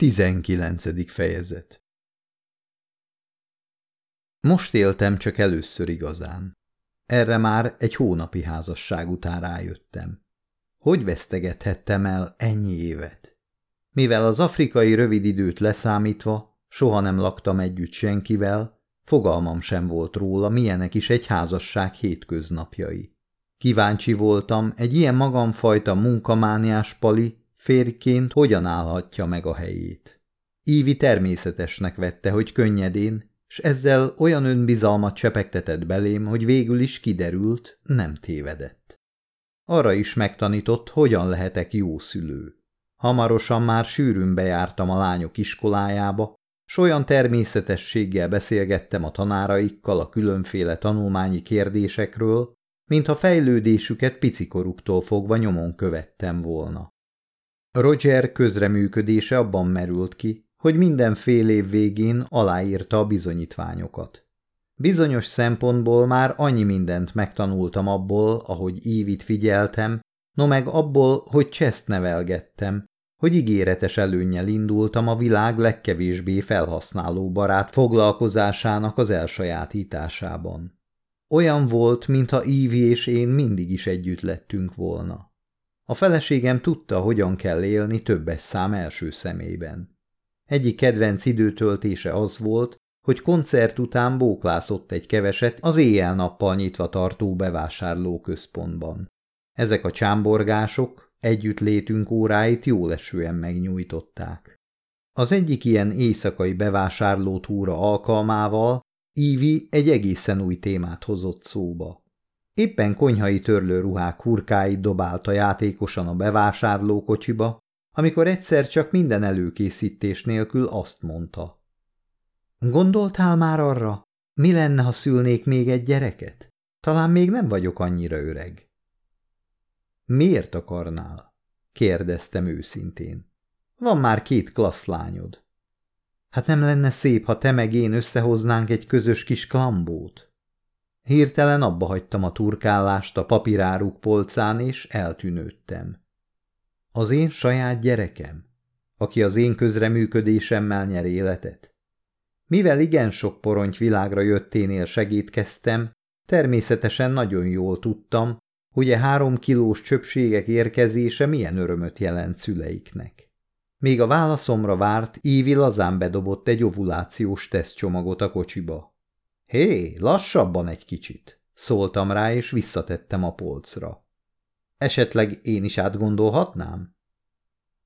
19. fejezet Most éltem csak először igazán. Erre már egy hónapi házasság után rájöttem. Hogy vesztegethettem el ennyi évet? Mivel az afrikai rövid időt leszámítva soha nem laktam együtt senkivel, fogalmam sem volt róla, milyenek is egy házasság hétköznapjai. Kíváncsi voltam, egy ilyen magamfajta munkamániás pali férjként hogyan állhatja meg a helyét. Ívi természetesnek vette, hogy könnyedén, s ezzel olyan önbizalmat csepegtetett belém, hogy végül is kiderült, nem tévedett. Arra is megtanított, hogyan lehetek jó szülő. Hamarosan már sűrűn bejártam a lányok iskolájába, s olyan természetességgel beszélgettem a tanáraikkal a különféle tanulmányi kérdésekről, mintha fejlődésüket picikoruktól fogva nyomon követtem volna. Roger közreműködése abban merült ki, hogy minden fél év végén aláírta a bizonyítványokat. Bizonyos szempontból már annyi mindent megtanultam abból, ahogy Ívit figyeltem, no meg abból, hogy Cseszt nevelgettem, hogy ígéretes előnnyel indultam a világ legkevésbé felhasználó barát foglalkozásának az elsajátításában. Olyan volt, mintha Ívi és én mindig is együtt lettünk volna. A feleségem tudta, hogyan kell élni többes szám első szemében. Egyik kedvenc időtöltése az volt, hogy koncert után bóklászott egy keveset az éjjel-nappal nyitva tartó bevásárlóközpontban. Ezek a csámborgások együtt létünk óráit jól esően megnyújtották. Az egyik ilyen éjszakai bevásárlótúra alkalmával Ívi egy egészen új témát hozott szóba. Éppen konyhai törlőruhák hurkáit dobálta játékosan a bevásárlókocsiba, amikor egyszer csak minden előkészítés nélkül azt mondta. Gondoltál már arra, mi lenne, ha szülnék még egy gyereket? Talán még nem vagyok annyira öreg. Miért akarnál? kérdeztem őszintén. Van már két klassz lányod. Hát nem lenne szép, ha te meg én összehoznánk egy közös kis klambót? Hirtelen abba hagytam a turkálást a papíráruk polcán, és eltűnődtem. Az én saját gyerekem, aki az én közreműködésemmel nyer életet. Mivel igen sok poronty világra jötténél segítkeztem, természetesen nagyon jól tudtam, hogy e három kilós csöpségek érkezése milyen örömöt jelent szüleiknek. Még a válaszomra várt, Ívi lazán bedobott egy ovulációs tesztcsomagot a kocsiba. Hé, lassabban egy kicsit, szóltam rá, és visszatettem a polcra. Esetleg én is átgondolhatnám?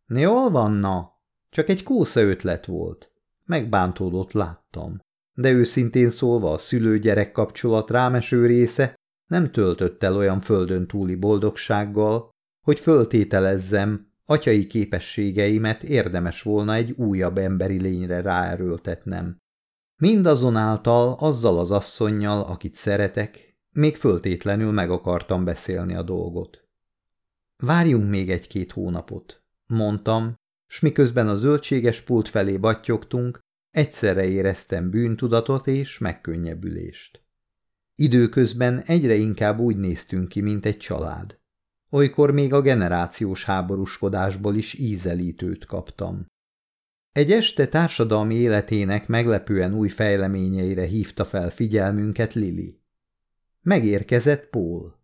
Jól van, csak egy kósza ötlet volt. Megbántódott láttam. De őszintén szólva a szülő-gyerek kapcsolat rámeső része nem töltött el olyan földön túli boldogsággal, hogy föltételezzem, atyai képességeimet érdemes volna egy újabb emberi lényre ráerőltetnem. Mindazonáltal azzal az asszonnyal, akit szeretek, még föltétlenül meg akartam beszélni a dolgot. Várjunk még egy-két hónapot, mondtam, s miközben a zöldséges pult felé battyogtunk, egyszerre éreztem bűntudatot és megkönnyebbülést. Időközben egyre inkább úgy néztünk ki, mint egy család. Olykor még a generációs háborúskodásból is ízelítőt kaptam. Egy este társadalmi életének meglepően új fejleményeire hívta fel figyelmünket Lili. Megérkezett Paul.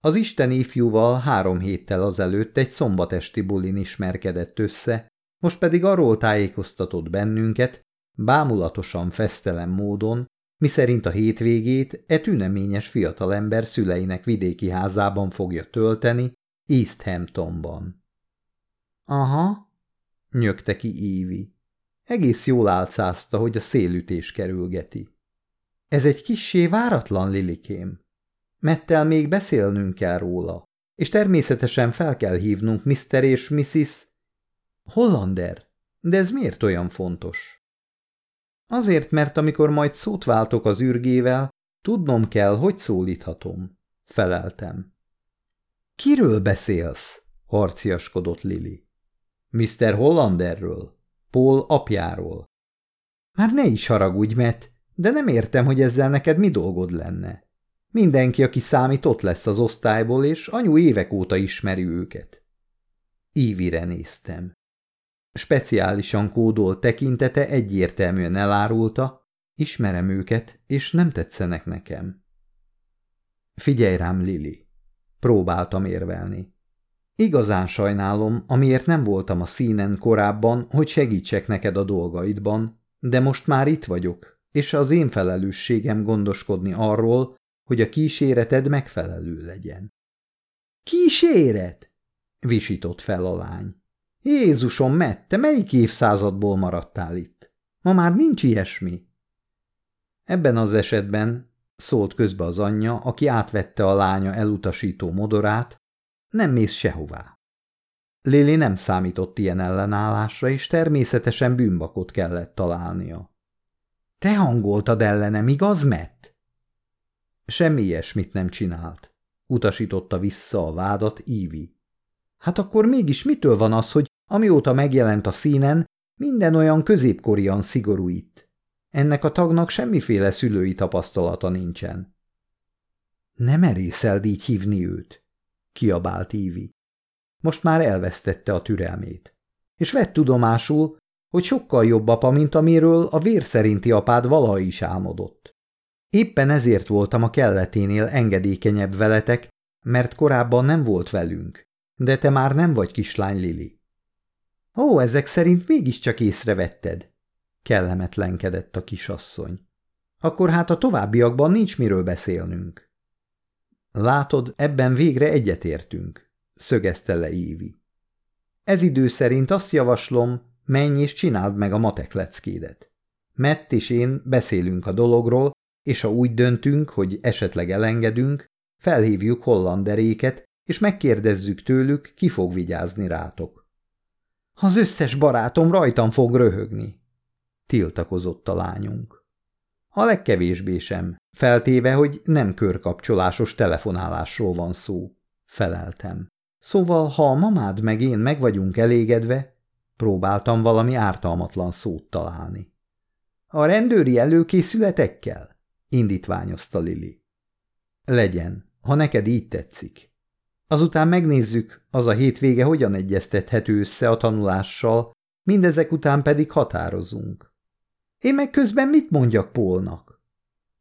Az Isten ifjúval három héttel azelőtt egy szombatesti bulin ismerkedett össze, most pedig arról tájékoztatott bennünket, bámulatosan fesztelen módon, miszerint a hétvégét e tüneményes fiatalember szüleinek vidéki házában fogja tölteni, East Hamptonban. Aha, nyögte ki Évi. Egész jól álcázta, hogy a szélütés kerülgeti. Ez egy kissé váratlan, Lilikém. Mettel még beszélnünk kell róla, és természetesen fel kell hívnunk Mr. és Mrs. Hollander. De ez miért olyan fontos? Azért, mert amikor majd szót váltok az űrgével, tudnom kell, hogy szólíthatom. Feleltem. Kiről beszélsz? harciaskodott Lili. Mr. Hollanderről, Paul apjáról. Már ne is haragudj, mert, de nem értem, hogy ezzel neked mi dolgod lenne. Mindenki, aki számít, ott lesz az osztályból, és anyu évek óta ismeri őket. Ívire néztem. Speciálisan kódolt tekintete egyértelműen elárulta, ismerem őket, és nem tetszenek nekem. Figyelj rám, Lili. Próbáltam érvelni. Igazán sajnálom, amiért nem voltam a színen korábban, hogy segítsek neked a dolgaidban, de most már itt vagyok, és az én felelősségem gondoskodni arról, hogy a kíséreted megfelelő legyen. Kíséret? visított fel a lány. Jézusom, Matt, te melyik évszázadból maradtál itt? Ma már nincs ilyesmi. Ebben az esetben, szólt közbe az anyja, aki átvette a lánya elutasító modorát, nem mész sehová. Lili nem számított ilyen ellenállásra, és természetesen bűnbakot kellett találnia. Te hangoltad ellenem, igaz, Matt? Semmi ilyesmit nem csinált. Utasította vissza a vádat Ívi. Hát akkor mégis mitől van az, hogy amióta megjelent a színen, minden olyan középkorian szigorú itt? Ennek a tagnak semmiféle szülői tapasztalata nincsen. Nem erészeld így hívni őt, kiabált Ívi. Most már elvesztette a türelmét. És vett tudomásul, hogy sokkal jobb apa, mint amiről a vér szerinti apád valaha is álmodott. Éppen ezért voltam a kelleténél engedékenyebb veletek, mert korábban nem volt velünk, de te már nem vagy kislány Lili. Ó, ezek szerint mégiscsak észrevetted, kellemetlenkedett a kisasszony. Akkor hát a továbbiakban nincs miről beszélnünk. Látod, ebben végre egyetértünk, szögezte le Ívi. Ez idő szerint azt javaslom, menj és csináld meg a matek leckédet. Mett és én beszélünk a dologról, és ha úgy döntünk, hogy esetleg elengedünk, felhívjuk hollanderéket, és megkérdezzük tőlük, ki fog vigyázni rátok. Az összes barátom rajtam fog röhögni, tiltakozott a lányunk. A legkevésbé sem, feltéve, hogy nem körkapcsolásos telefonálásról van szó, feleltem. Szóval, ha a mamád meg én meg vagyunk elégedve, próbáltam valami ártalmatlan szót találni. A rendőri előkészületekkel? indítványozta Lili. Legyen, ha neked így tetszik. Azután megnézzük, az a hétvége hogyan egyeztethető össze a tanulással, mindezek után pedig határozunk. Én meg közben mit mondjak Pólnak?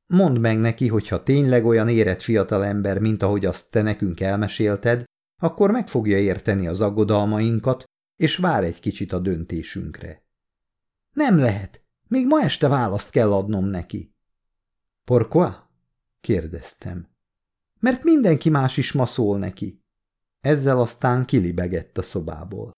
Mondd meg neki, hogy ha tényleg olyan érett fiatalember, mint ahogy azt te nekünk elmesélted, akkor meg fogja érteni az aggodalmainkat, és vár egy kicsit a döntésünkre. Nem lehet, még ma este választ kell adnom neki. Pourquoi? kérdeztem. Mert mindenki más is ma szól neki. Ezzel aztán kilibegett a szobából.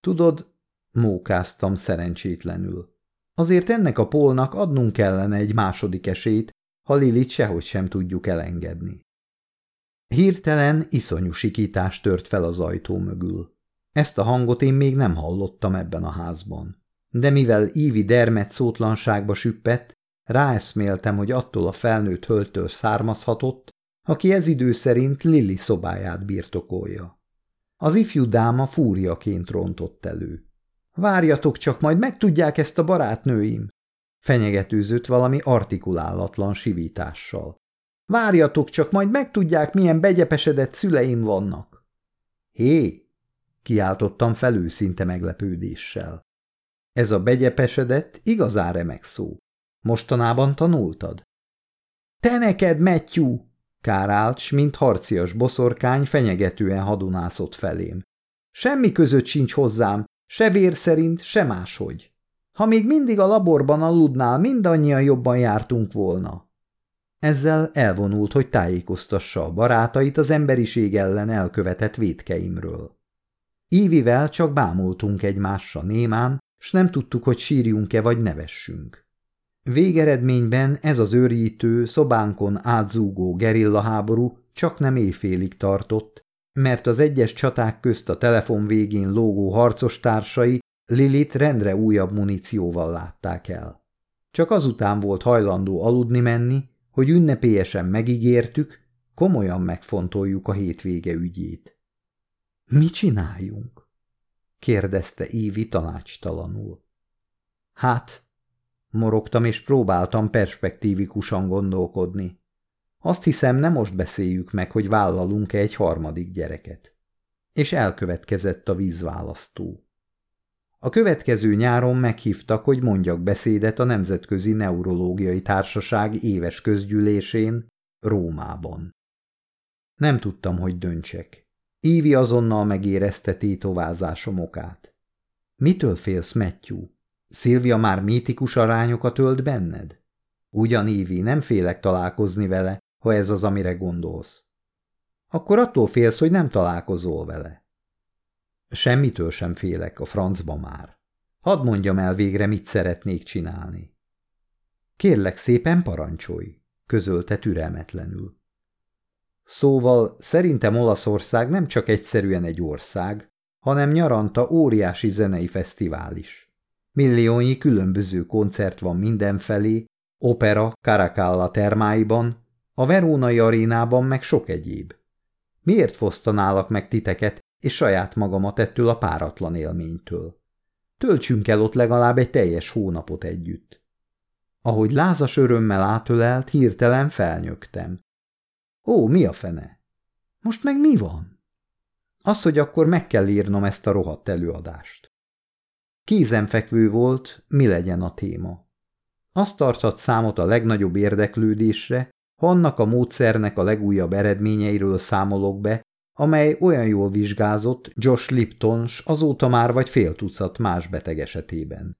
Tudod, mókáztam szerencsétlenül. Azért ennek a polnak adnunk kellene egy második esélyt, ha Lilit sehogy sem tudjuk elengedni. Hirtelen iszonyú sikítás tört fel az ajtó mögül. Ezt a hangot én még nem hallottam ebben a házban. De mivel Ívi dermet szótlanságba süppett, ráeszméltem, hogy attól a felnőtt höltől származhatott, aki ez idő szerint Lili szobáját birtokolja. Az ifjú dáma fúriaként rontott elő. Várjatok csak, majd megtudják ezt a barátnőim! Fenyegetőzött valami artikulálatlan sivítással. Várjatok csak, majd megtudják, milyen begyepesedett szüleim vannak. Hé! kiáltottam felőszinte meglepődéssel. Ez a begyepesedett, igazán remek szó. Mostanában tanultad? Te neked, Matthew! Kárált, s mint harcias boszorkány fenyegetően hadonászott felém. Semmi között sincs hozzám, se vér szerint, se máshogy. Ha még mindig a laborban aludnál, mindannyian jobban jártunk volna. Ezzel elvonult, hogy tájékoztassa a barátait az emberiség ellen elkövetett védkeimről. Ívivel csak bámultunk egymásra némán, s nem tudtuk, hogy sírjunk-e vagy nevessünk. Végeredményben ez az őrjítő, szobánkon átzúgó gerillaháború csak nem éjfélig tartott, mert az egyes csaták közt a telefon végén lógó harcos társai Lilit rendre újabb munícióval látták el. Csak azután volt hajlandó aludni menni, hogy ünnepélyesen megígértük, komolyan megfontoljuk a hétvége ügyét. – Mi csináljunk? – kérdezte Ívi tanácstalanul. – Hát, morogtam és próbáltam perspektívikusan gondolkodni. Azt hiszem, nem most beszéljük meg, hogy vállalunk-e egy harmadik gyereket. És elkövetkezett a vízválasztó. A következő nyáron meghívtak, hogy mondjak beszédet a Nemzetközi Neurológiai Társaság éves közgyűlésén, Rómában. Nem tudtam, hogy döntsek. Ívi azonnal megérezte tétovázásom okát. Mitől félsz, Matthew? Szilvia már mítikus arányokat ölt benned? Ugyan, Ívi, nem félek találkozni vele, ha ez az, amire gondolsz. Akkor attól félsz, hogy nem találkozol vele. Semmitől sem félek, a francba már. Hadd mondjam el végre, mit szeretnék csinálni. Kérlek szépen parancsolj, közölte türelmetlenül. Szóval szerintem Olaszország nem csak egyszerűen egy ország, hanem nyaranta óriási zenei fesztivál is. Milliónyi különböző koncert van mindenfelé, opera Caracalla termáiban, a Verónai arénában meg sok egyéb. Miért fosztanálak meg titeket és saját magamat ettől a páratlan élménytől? Töltsünk el ott legalább egy teljes hónapot együtt. Ahogy lázas örömmel átölelt, hirtelen felnyögtem. Ó, mi a fene? Most meg mi van? Az, hogy akkor meg kell írnom ezt a rohadt előadást. Kézenfekvő volt, mi legyen a téma. Azt tarthat számot a legnagyobb érdeklődésre, annak a módszernek a legújabb eredményeiről számolok be, amely olyan jól vizsgázott Josh Lipton azóta már vagy fél tucat más beteg esetében.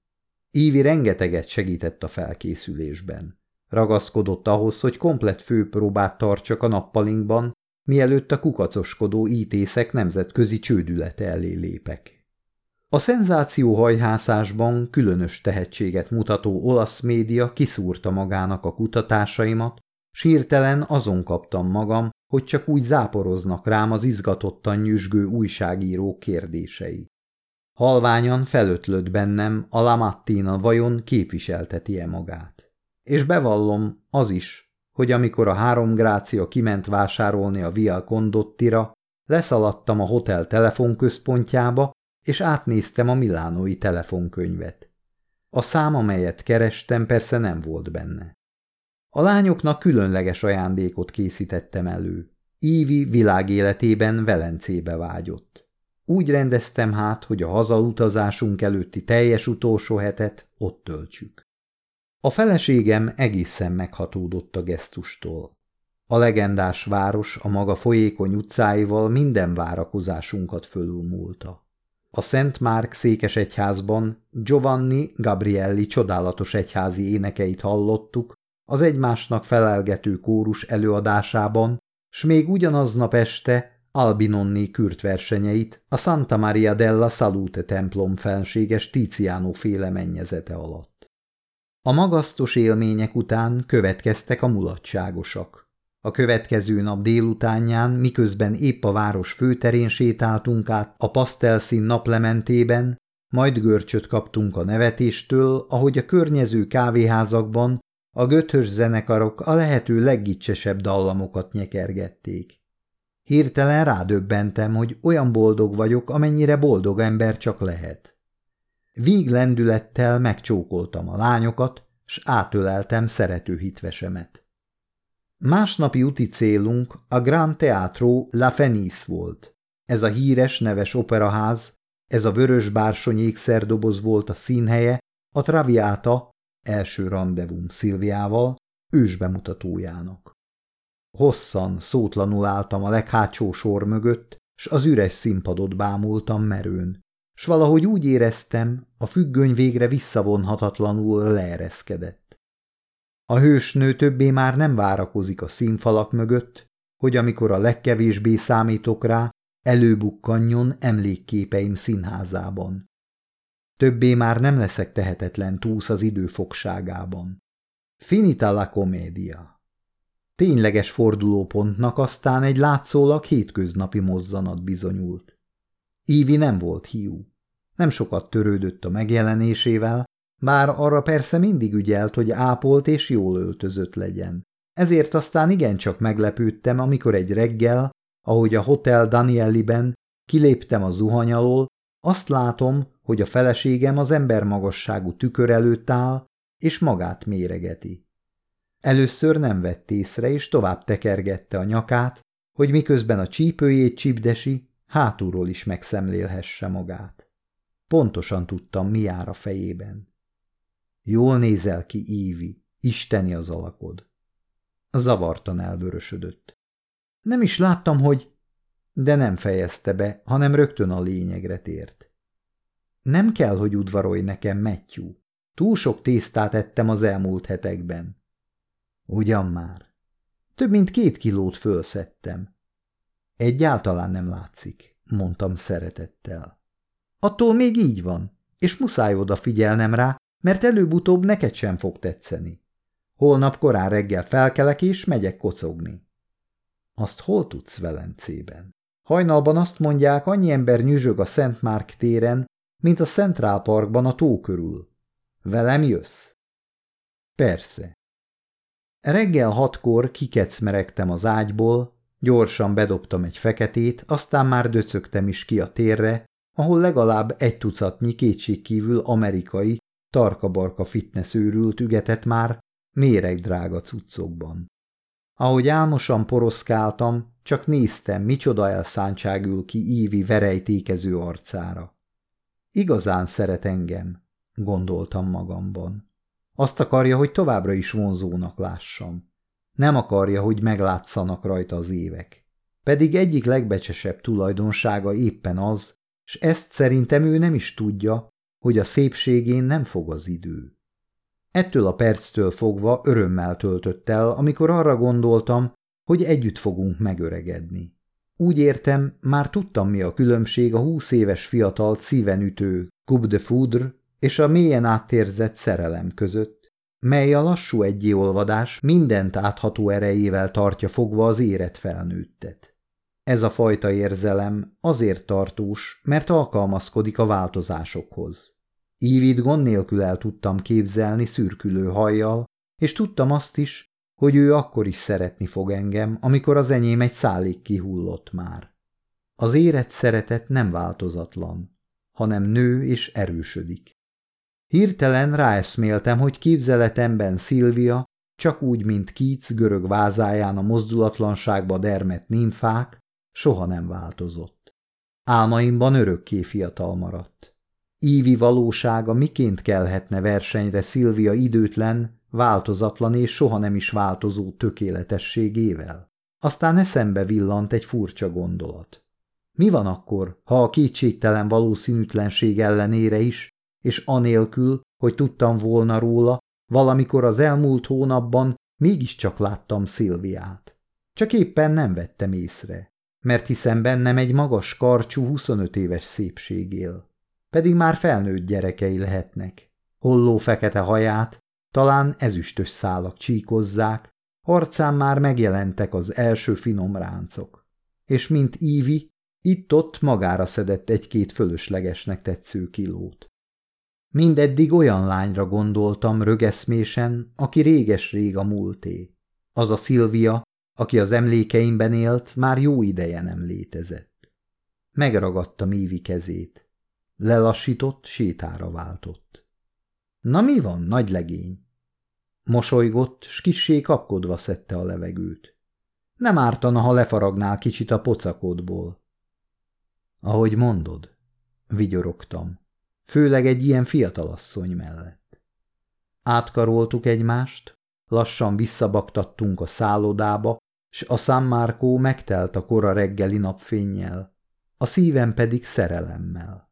Ívi rengeteget segített a felkészülésben. Ragaszkodott ahhoz, hogy komplet főpróbát tartsak a nappalinkban, mielőtt a kukacoskodó ítészek nemzetközi csődülete elé lépek. A szenzációhajhászásban különös tehetséget mutató olasz média kiszúrta magának a kutatásaimat, Sírtelen azon kaptam magam, hogy csak úgy záporoznak rám az izgatottan nyüzsgő újságírók kérdései. Halványan felötlött bennem a Lamattina vajon képviselteti-e magát. És bevallom az is, hogy amikor a három grácia kiment vásárolni a Via Condottira, leszaladtam a hotel telefonközpontjába, és átnéztem a milánói telefonkönyvet. A szám, amelyet kerestem, persze nem volt benne. A lányoknak különleges ajándékot készítettem elő. Ívi világéletében Velencébe vágyott. Úgy rendeztem hát, hogy a hazautazásunk előtti teljes utolsó hetet ott töltsük. A feleségem egészen meghatódott a gesztustól. A legendás város a maga folyékony utcáival minden várakozásunkat fölülmúlta. A Szent Márk székes egyházban Giovanni Gabrielli csodálatos egyházi énekeit hallottuk, az egymásnak felelgető kórus előadásában, s még ugyanaznap este Albinonni kürt versenyeit a Santa Maria della Salute templom felséges Tiziano féle mennyezete alatt. A magasztos élmények után következtek a mulatságosak. A következő nap délutánján, miközben épp a város főterén sétáltunk át a pasztelszín naplementében, majd görcsöt kaptunk a nevetéstől, ahogy a környező kávéházakban a göthös zenekarok a lehető leggicsesebb dallamokat nyekergették. Hirtelen rádöbbentem, hogy olyan boldog vagyok, amennyire boldog ember csak lehet. Víg lendülettel megcsókoltam a lányokat, s átöleltem szerető hitvesemet. Másnapi úti célunk a Grand Teatro La Fenice volt. Ez a híres, neves operaház, ez a vörös bársony ékszerdoboz volt a színhelye, a Traviata első randevum Szilviával, ősbemutatójának. Hosszan, szótlanul álltam a leghátsó sor mögött, s az üres színpadot bámultam merőn, s valahogy úgy éreztem, a függöny végre visszavonhatatlanul leereszkedett. A hősnő többé már nem várakozik a színfalak mögött, hogy amikor a legkevésbé számítok rá, előbukkanjon emlékképeim színházában. Többé már nem leszek tehetetlen túsz az idő fogságában. Finita la comédia. Tényleges fordulópontnak aztán egy látszólag hétköznapi mozzanat bizonyult. Ívi nem volt hiú. Nem sokat törődött a megjelenésével, bár arra persze mindig ügyelt, hogy ápolt és jól öltözött legyen. Ezért aztán igencsak meglepődtem, amikor egy reggel, ahogy a Hotel Danieliben kiléptem a zuhany alól, azt látom, hogy a feleségem az ember magasságú tükör előtt áll, és magát méregeti. Először nem vett észre, és tovább tekergette a nyakát, hogy miközben a csípőjét csipdesi, hátulról is megszemlélhesse magát. Pontosan tudtam, mi jár a fejében. Jól nézel ki, Ívi, isteni az alakod. Zavartan elvörösödött. Nem is láttam, hogy... De nem fejezte be, hanem rögtön a lényegre tért. Nem kell, hogy udvarolj nekem, Matthew. Túl sok tésztát ettem az elmúlt hetekben. Ugyan már. Több mint két kilót fölszedtem. Egyáltalán nem látszik, mondtam szeretettel. Attól még így van, és muszáj odafigyelnem rá, mert előbb-utóbb neked sem fog tetszeni. Holnap korán reggel felkelek és megyek kocogni. Azt hol tudsz Velencében? Hajnalban azt mondják, annyi ember nyüzsög a Szent Márk téren, mint a Central Parkban a tó körül. Velem jössz? Persze. Reggel hatkor kikecmeregtem az ágyból, gyorsan bedobtam egy feketét, aztán már döcögtem is ki a térre, ahol legalább egy tucatnyi kétségkívül amerikai, tarkabarka fitness őrült ügetett már méregdrága cuccokban. Ahogy álmosan poroszkáltam, csak néztem, micsoda elszántság ül ki Ívi verejtékező arcára. Igazán szeret engem, gondoltam magamban. Azt akarja, hogy továbbra is vonzónak lássam. Nem akarja, hogy meglátszanak rajta az évek. Pedig egyik legbecsesebb tulajdonsága éppen az, s ezt szerintem ő nem is tudja, hogy a szépségén nem fog az idő. Ettől a perctől fogva örömmel töltött el, amikor arra gondoltam, hogy együtt fogunk megöregedni. Úgy értem, már tudtam, mi a különbség a húsz éves fiatal szíven ütő Coupe de Foudre és a mélyen átérzett szerelem között, mely a lassú egyéolvadás mindent átható erejével tartja fogva az érett felnőttet. Ez a fajta érzelem azért tartós, mert alkalmazkodik a változásokhoz. Ívit gond nélkül el tudtam képzelni szürkülő hajjal, és tudtam azt is, hogy ő akkor is szeretni fog engem, amikor az enyém egy szálig kihullott már. Az érett szeretet nem változatlan, hanem nő és erősödik. Hirtelen ráeszméltem, hogy képzeletemben Szilvia, csak úgy, mint Keats görög vázáján a mozdulatlanságba dermet nimfák, soha nem változott. Álmaimban örökké fiatal maradt. Ívi valósága miként kelhetne versenyre Szilvia időtlen, változatlan és soha nem is változó tökéletességével? Aztán eszembe villant egy furcsa gondolat. Mi van akkor, ha a kétségtelen valószínűtlenség ellenére is, és anélkül, hogy tudtam volna róla, valamikor az elmúlt hónapban mégiscsak láttam Szilviát. Csak éppen nem vettem észre, mert hiszem bennem egy magas karcsú 25 éves szépség él pedig már felnőtt gyerekei lehetnek. Holló fekete haját, talán ezüstös szálak csíkozzák, arcán már megjelentek az első finom ráncok. És mint Ívi, itt-ott magára szedett egy-két fölöslegesnek tetsző kilót. Mindeddig olyan lányra gondoltam rögeszmésen, aki réges-rég a múlté. Az a Szilvia, aki az emlékeimben élt, már jó ideje nem létezett. Megragadtam Ívi kezét. Lelassított, sétára váltott. Na mi van, nagy legény? Mosolygott, s kissé kapkodva szedte a levegőt. Nem ártana, ha lefaragnál kicsit a pocakodból. Ahogy mondod, vigyorogtam, főleg egy ilyen fiatalasszony mellett. Átkaroltuk egymást, lassan visszabaktattunk a szállodába, s a San Marco megtelt a kora reggeli napfénnyel, a szívem pedig szerelemmel.